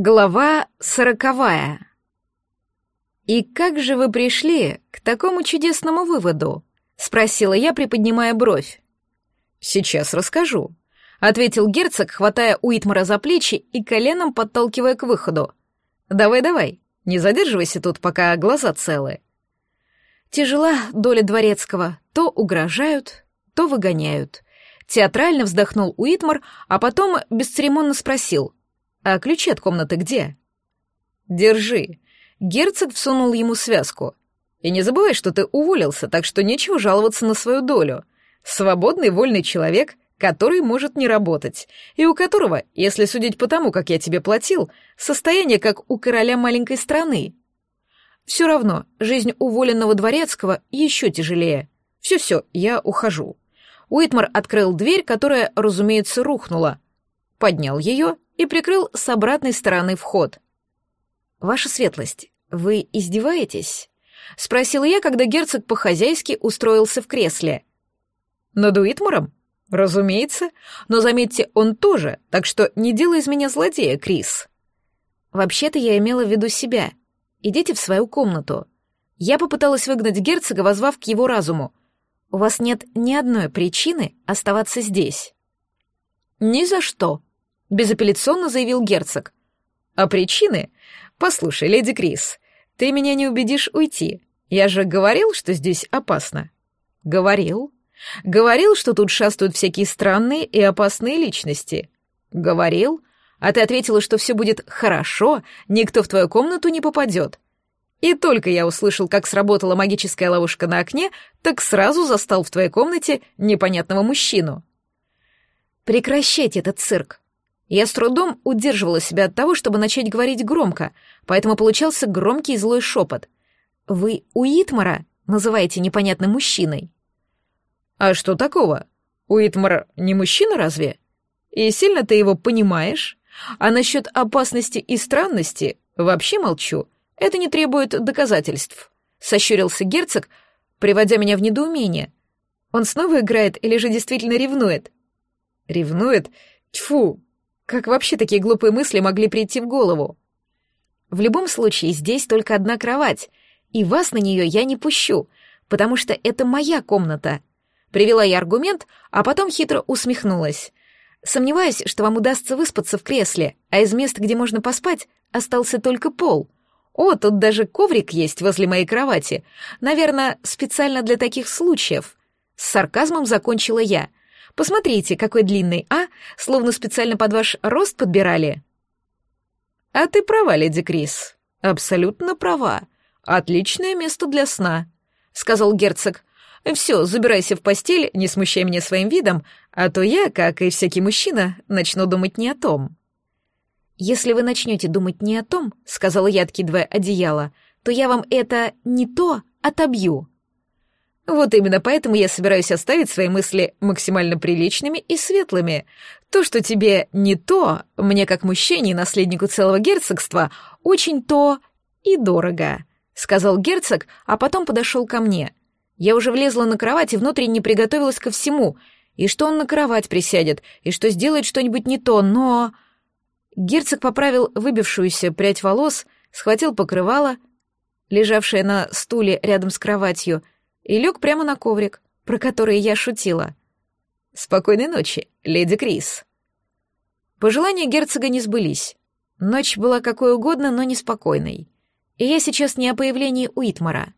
Глава сороковая. «И как же вы пришли к такому чудесному выводу?» — спросила я, приподнимая бровь. «Сейчас расскажу», — ответил герцог, хватая Уитмара за плечи и коленом подталкивая к выходу. «Давай-давай, не задерживайся тут, пока глаза целы». Тяжела доля дворецкого, то угрожают, то выгоняют. Театрально вздохнул Уитмар, а потом бесцеремонно спросил — «А ключи от комнаты где?» «Держи». Герцог всунул ему связку. «И не забывай, что ты уволился, так что нечего жаловаться на свою долю. Свободный, вольный человек, который может не работать, и у которого, если судить по тому, как я тебе платил, состояние как у короля маленькой страны. Все равно, жизнь уволенного дворецкого еще тяжелее. Все-все, я ухожу». Уитмар открыл дверь, которая, разумеется, рухнула. Поднял ее и прикрыл с обратной стороны вход. «Ваша светлость, вы издеваетесь?» — спросил я, когда герцог по-хозяйски устроился в кресле. «Над Уитмаром? Разумеется. Но заметьте, он тоже, так что не делай из меня злодея, Крис». «Вообще-то я имела в виду себя. Идите в свою комнату». Я попыталась выгнать герцога, возвав к его разуму. «У вас нет ни одной причины оставаться здесь». «Ни за что», безапелляционно заявил герцог. А причины? Послушай, леди Крис, ты меня не убедишь уйти. Я же говорил, что здесь опасно. Говорил. Говорил, что тут шастают всякие странные и опасные личности. Говорил. А ты ответила, что все будет хорошо, никто в твою комнату не попадет. И только я услышал, как сработала магическая ловушка на окне, так сразу застал в твоей комнате непонятного мужчину. Прекращайте этот цирк. Я с трудом удерживала себя от того, чтобы начать говорить громко, поэтому получался громкий и злой шепот. «Вы Уитмара называете непонятным мужчиной?» «А что такого? Уитмар не мужчина разве? И сильно ты его понимаешь? А насчет опасности и странности вообще молчу. Это не требует доказательств», — сощурился герцог, приводя меня в недоумение. «Он снова играет или же действительно ревнует?» «Ревнует? Тьфу, как вообще такие глупые мысли могли прийти в голову? В любом случае, здесь только одна кровать, и вас на нее я не пущу, потому что это моя комната. Привела я аргумент, а потом хитро усмехнулась. Сомневаюсь, что вам удастся выспаться в кресле, а из мест, где можно поспать, остался только пол. О, тут даже коврик есть возле моей кровати. Наверное, специально для таких случаев. С сарказмом закончила я — Посмотрите, какой длинный, а? Словно специально под ваш рост подбирали. А ты права, леди Крис. Абсолютно права. Отличное место для сна, сказал герцог. Все, забирайся в постель, не смущай меня своим видом, а то я, как и всякий мужчина, начну думать не о том. Если вы начнете думать не о том, сказала я, откидывая одеяло, то я вам это не то отобью. Вот именно поэтому я собираюсь оставить свои мысли максимально приличными и светлыми. То, что тебе не то, мне как мужчине и наследнику целого герцогства, очень то и дорого», — сказал герцог, а потом подошел ко мне. Я уже влезла на кровать и внутренне приготовилась ко всему, и что он на кровать присядет, и что сделает что-нибудь не то, но... Герцог поправил выбившуюся прядь волос, схватил покрывало, лежавшее на стуле рядом с кроватью, — и лег прямо на коврик, про который я шутила. «Спокойной ночи, леди Крис». Пожелания герцога не сбылись. Ночь была какой угодно, но неспокойной. И я сейчас не о появлении Уитмара.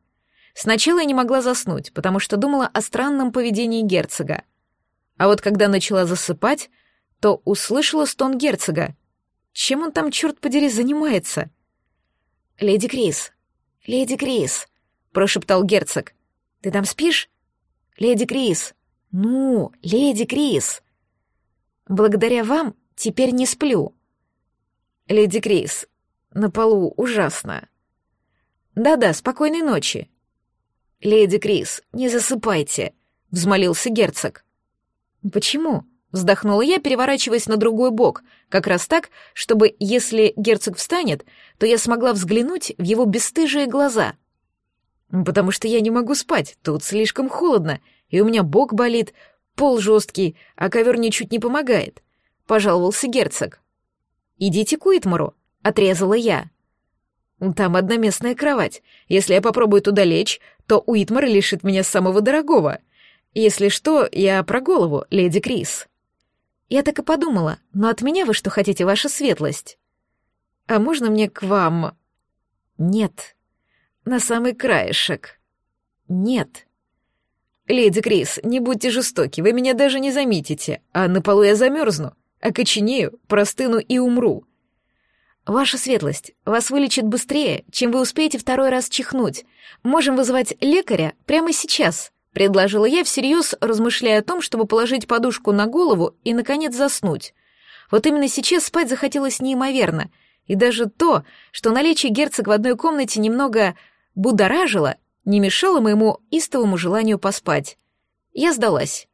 Сначала я не могла заснуть, потому что думала о странном поведении герцога. А вот когда начала засыпать, то услышала стон герцога. Чем он там, черт подери, занимается? «Леди Крис! Леди Крис!» — прошептал герцог. Ты там спишь? Леди Крис. Ну, леди Крис. Благодаря вам теперь не сплю. Леди Крис, на полу ужасно. Да-да, спокойной ночи. Леди Крис, не засыпайте, взмолился герцог. Почему? Вздохнула я, переворачиваясь на другой бок, как раз так, чтобы, если герцог встанет, то я смогла взглянуть в его бесстыжие глаза — «Потому что я не могу спать, тут слишком холодно, и у меня бок болит, пол жесткий, а ковер ничуть не помогает», — пожаловался герцог. «Идите к Уитмару», — отрезала я. «Там одноместная кровать. Если я попробую туда лечь, то Уитмар лишит меня самого дорогого. Если что, я про голову, леди Крис». Я так и подумала, но от меня вы что хотите, ваша светлость? А можно мне к вам? Нет. На самый краешек. Нет. Леди Крис, не будьте жестоки, вы меня даже не заметите, а на полу я замерзну, окоченею, простыну и умру. Ваша светлость, вас вылечит быстрее, чем вы успеете второй раз чихнуть. Можем вызвать лекаря прямо сейчас, предложила я всерьез, размышляя о том, чтобы положить подушку на голову и, наконец, заснуть. Вот именно сейчас спать захотелось неимоверно, и даже то, что наличие герцога в одной комнате немного будоражило, не мешало моему истовому желанию поспать. Я сдалась.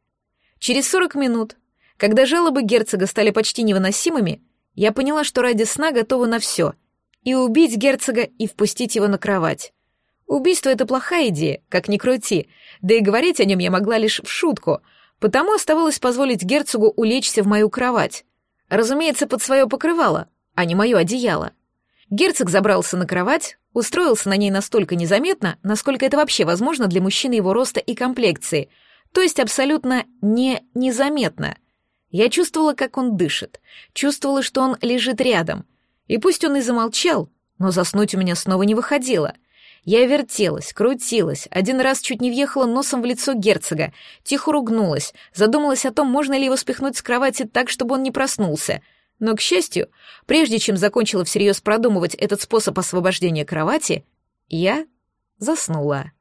Через сорок минут, когда жалобы герцога стали почти невыносимыми, я поняла, что ради сна готова на все. И убить герцога, и впустить его на кровать. Убийство — это плохая идея, как ни крути, да и говорить о нем я могла лишь в шутку, потому оставалось позволить герцогу улечься в мою кровать. Разумеется, под свое покрывало, а не мое одеяло. Герцог забрался на кровать, устроился на ней настолько незаметно, насколько это вообще возможно для мужчины его роста и комплекции, то есть абсолютно не незаметно — я чувствовала, как он дышит, чувствовала, что он лежит рядом. И пусть он и замолчал, но заснуть у меня снова не выходило. Я вертелась, крутилась, один раз чуть не въехала носом в лицо герцога, тихо ругнулась, задумалась о том, можно ли его спихнуть с кровати так, чтобы он не проснулся. Но, к счастью, прежде чем закончила всерьез продумывать этот способ освобождения кровати, я заснула.